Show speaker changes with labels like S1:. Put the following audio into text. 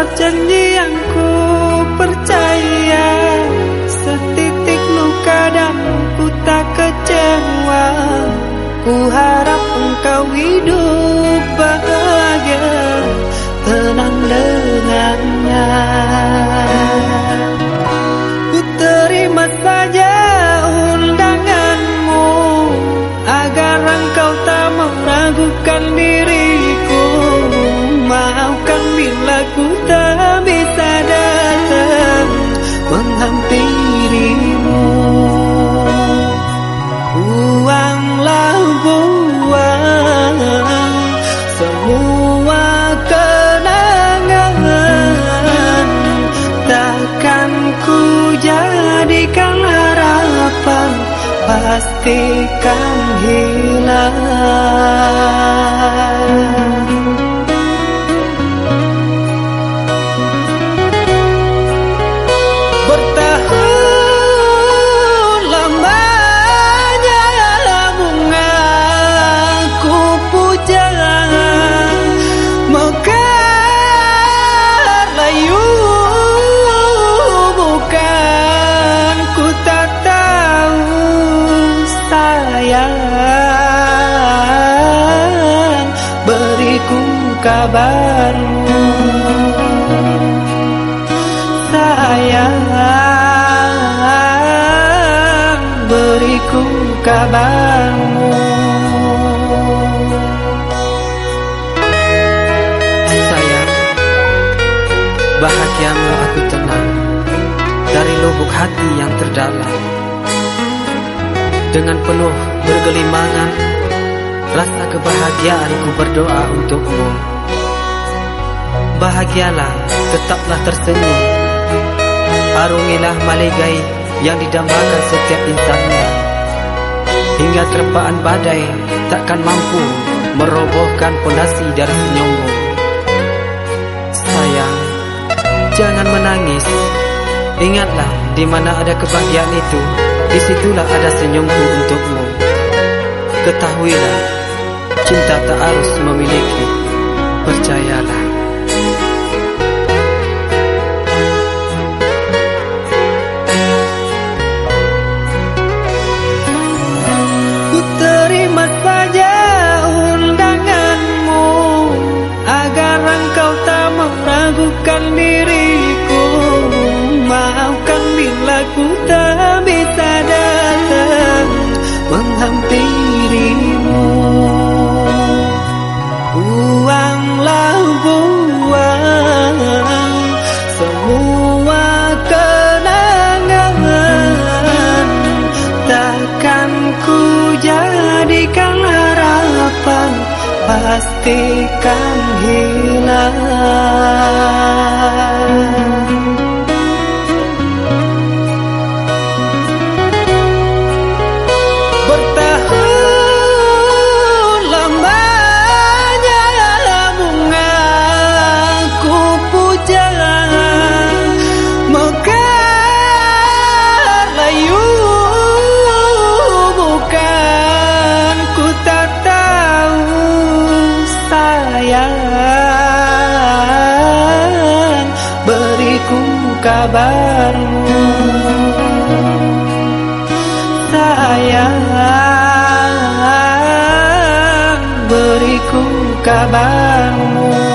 S1: Setiap janji yang ku percaya Setitik luka dan ku tak kecewa. Ku harap engkau hidup bahagia Tenang dengannya. Ku terima saja undanganmu Agar engkau tak meragukan diriku Pastikan hilang kabarmu. Sayang beriku kabarmu.
S2: Sayang, bahagiamu aku tenang. Dari lubuk hati yang terdalam. Dengan penuh bergelimangan, rasa kebahagiaan ku berdoa untukmu. Bahagialah, tetaplah tersenyum. Arungilah maligai yang didambakan setiap insannya. Hingga terpaan badai takkan mampu merobohkan pondasi dari senyummu. Sayang, jangan menangis. Ingatlah di mana ada kebahagiaan itu, di situlah ada senyumku untukmu. Ketahuilah, cinta tak harus memiliki. Percayalah.
S1: Ku terima saja undanganmu Agar engkau tak meragukan diriku Maafkan bila ku tak Pastikan hilang kabarmu. Sayang beriku kabar